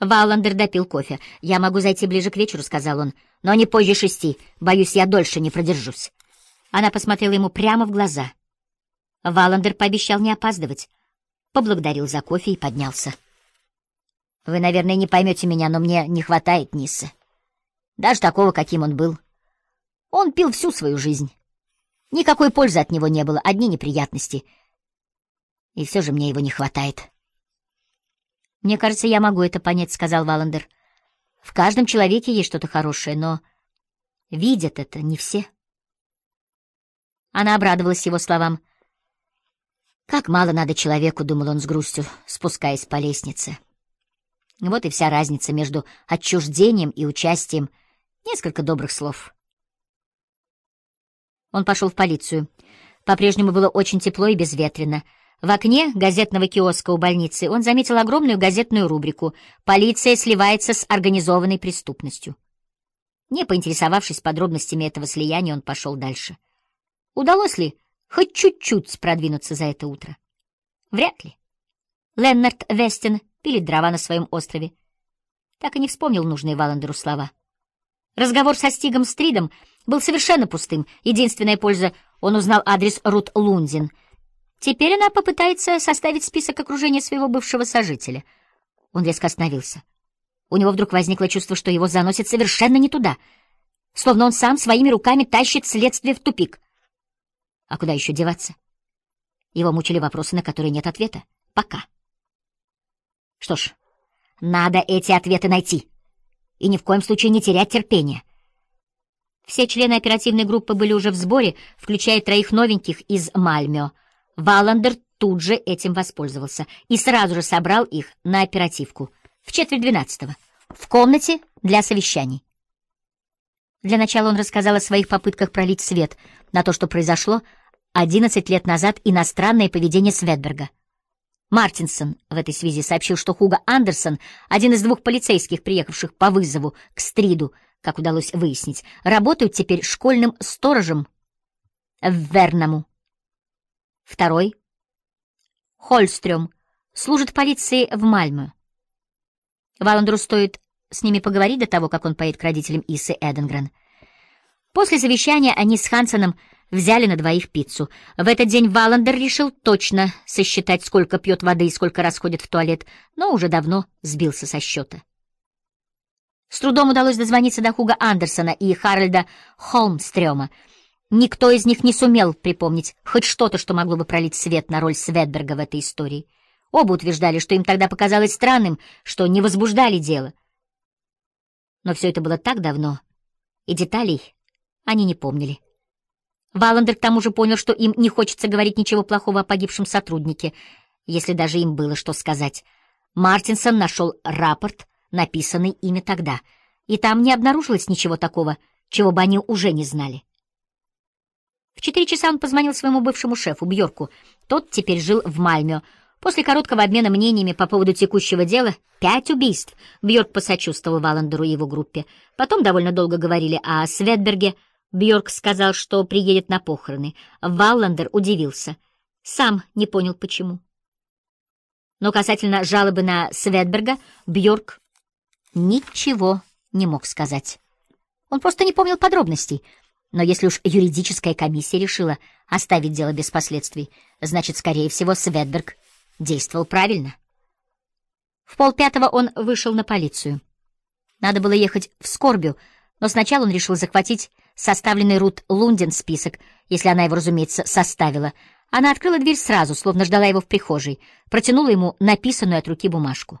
Валандер допил кофе. «Я могу зайти ближе к вечеру», — сказал он, — «но не позже шести. Боюсь, я дольше не продержусь». Она посмотрела ему прямо в глаза. Валандер пообещал не опаздывать, поблагодарил за кофе и поднялся. «Вы, наверное, не поймете меня, но мне не хватает Ниссы. Даже такого, каким он был. Он пил всю свою жизнь. Никакой пользы от него не было, одни неприятности. И все же мне его не хватает». «Мне кажется, я могу это понять», — сказал Валандер. «В каждом человеке есть что-то хорошее, но видят это не все». Она обрадовалась его словам. «Как мало надо человеку», — думал он с грустью, спускаясь по лестнице. Вот и вся разница между отчуждением и участием. Несколько добрых слов. Он пошел в полицию. По-прежнему было очень тепло и безветренно. В окне газетного киоска у больницы он заметил огромную газетную рубрику «Полиция сливается с организованной преступностью». Не поинтересовавшись подробностями этого слияния, он пошел дальше. Удалось ли хоть чуть-чуть продвинуться за это утро? Вряд ли. Леннард Вестин пилит дрова на своем острове. Так и не вспомнил нужные Валандеру слова. Разговор со Стигом Стридом был совершенно пустым. Единственная польза — он узнал адрес Рут Лундин — Теперь она попытается составить список окружения своего бывшего сожителя. Он резко остановился. У него вдруг возникло чувство, что его заносит совершенно не туда, словно он сам своими руками тащит следствие в тупик. А куда еще деваться? Его мучили вопросы, на которые нет ответа. Пока. Что ж, надо эти ответы найти. И ни в коем случае не терять терпения. Все члены оперативной группы были уже в сборе, включая троих новеньких из Мальмё — Валандер тут же этим воспользовался и сразу же собрал их на оперативку в четверть двенадцатого, в комнате для совещаний. Для начала он рассказал о своих попытках пролить свет на то, что произошло 11 лет назад и на странное поведение Светберга. Мартинсон в этой связи сообщил, что Хуга Андерсон, один из двух полицейских, приехавших по вызову к Стриду, как удалось выяснить, работают теперь школьным сторожем в Вернаму. Второй — Хольстрём, служит в полиции в Мальме. Валандру стоит с ними поговорить до того, как он поедет к родителям Исы Эденгрен. После совещания они с Хансеном взяли на двоих пиццу. В этот день Валандер решил точно сосчитать, сколько пьет воды и сколько расходит в туалет, но уже давно сбился со счета. С трудом удалось дозвониться до Хуга Андерсона и Харальда Холмстрёма — Никто из них не сумел припомнить хоть что-то, что могло бы пролить свет на роль Светберга в этой истории. Оба утверждали, что им тогда показалось странным, что не возбуждали дело. Но все это было так давно, и деталей они не помнили. Валандер к тому же понял, что им не хочется говорить ничего плохого о погибшем сотруднике, если даже им было что сказать. Мартинсон нашел рапорт, написанный ими тогда, и там не обнаружилось ничего такого, чего бы они уже не знали. В четыре часа он позвонил своему бывшему шефу, Бьорку. Тот теперь жил в Мальме. После короткого обмена мнениями по поводу текущего дела пять убийств. Бьорк посочувствовал Валандеру и его группе. Потом довольно долго говорили о Светберге. Бьорк сказал, что приедет на похороны. Валландер удивился. Сам не понял, почему. Но касательно жалобы на Светберга, Бьорк ничего не мог сказать. Он просто не помнил подробностей — но если уж юридическая комиссия решила оставить дело без последствий, значит, скорее всего, Светберг действовал правильно. В полпятого он вышел на полицию. Надо было ехать в Скорбю, но сначала он решил захватить составленный Рут Лундин список, если она его, разумеется, составила. Она открыла дверь сразу, словно ждала его в прихожей, протянула ему написанную от руки бумажку.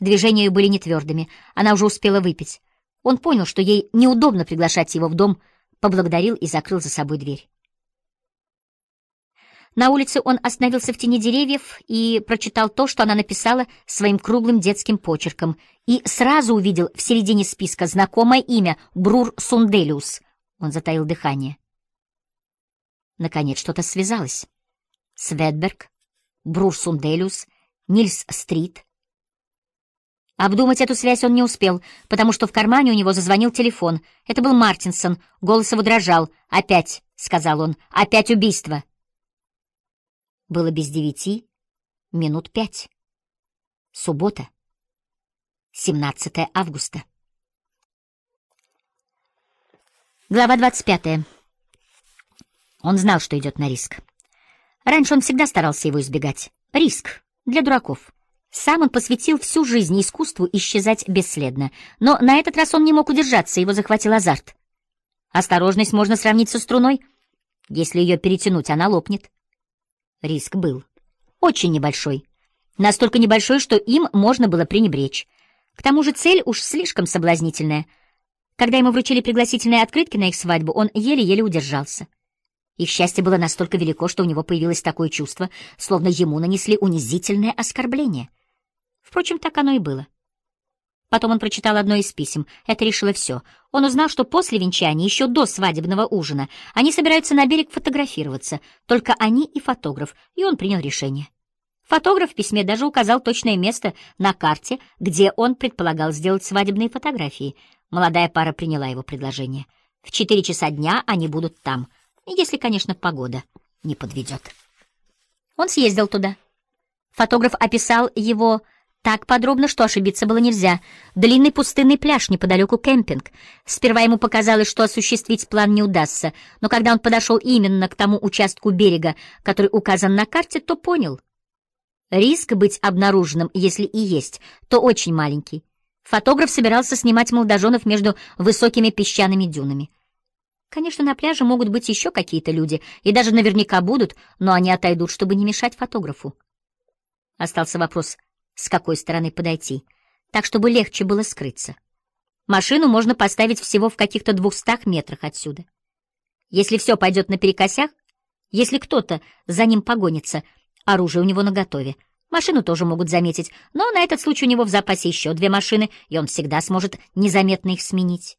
Движения ее были нетвердыми, она уже успела выпить. Он понял, что ей неудобно приглашать его в дом, поблагодарил и закрыл за собой дверь. На улице он остановился в тени деревьев и прочитал то, что она написала своим круглым детским почерком, и сразу увидел в середине списка знакомое имя Брур Сунделиус. Он затаил дыхание. Наконец что-то связалось. Светберг, Брур Сунделиус, Нильс Стрит, Обдумать эту связь он не успел, потому что в кармане у него зазвонил телефон. Это был Мартинсон. Голос его дрожал. «Опять», — сказал он, — «опять убийство». Было без девяти, минут пять. Суббота. 17 августа. Глава 25. Он знал, что идет на риск. Раньше он всегда старался его избегать. Риск для дураков. Сам он посвятил всю жизнь искусству исчезать бесследно. Но на этот раз он не мог удержаться, его захватил азарт. Осторожность можно сравнить со струной. Если ее перетянуть, она лопнет. Риск был. Очень небольшой. Настолько небольшой, что им можно было пренебречь. К тому же цель уж слишком соблазнительная. Когда ему вручили пригласительные открытки на их свадьбу, он еле-еле удержался. Их счастье было настолько велико, что у него появилось такое чувство, словно ему нанесли унизительное оскорбление. Впрочем, так оно и было. Потом он прочитал одно из писем. Это решило все. Он узнал, что после венчания, еще до свадебного ужина, они собираются на берег фотографироваться, только они и фотограф, и он принял решение. Фотограф в письме даже указал точное место на карте, где он предполагал сделать свадебные фотографии. Молодая пара приняла его предложение. В четыре часа дня они будут там — если, конечно, погода не подведет. Он съездил туда. Фотограф описал его так подробно, что ошибиться было нельзя. Длинный пустынный пляж, неподалеку кемпинг. Сперва ему показалось, что осуществить план не удастся, но когда он подошел именно к тому участку берега, который указан на карте, то понял. Риск быть обнаруженным, если и есть, то очень маленький. Фотограф собирался снимать молодоженов между высокими песчаными дюнами. Конечно, на пляже могут быть еще какие-то люди, и даже наверняка будут, но они отойдут, чтобы не мешать фотографу. Остался вопрос, с какой стороны подойти, так, чтобы легче было скрыться. Машину можно поставить всего в каких-то двухстах метрах отсюда. Если все пойдет наперекосяк, если кто-то за ним погонится, оружие у него наготове. Машину тоже могут заметить, но на этот случай у него в запасе еще две машины, и он всегда сможет незаметно их сменить.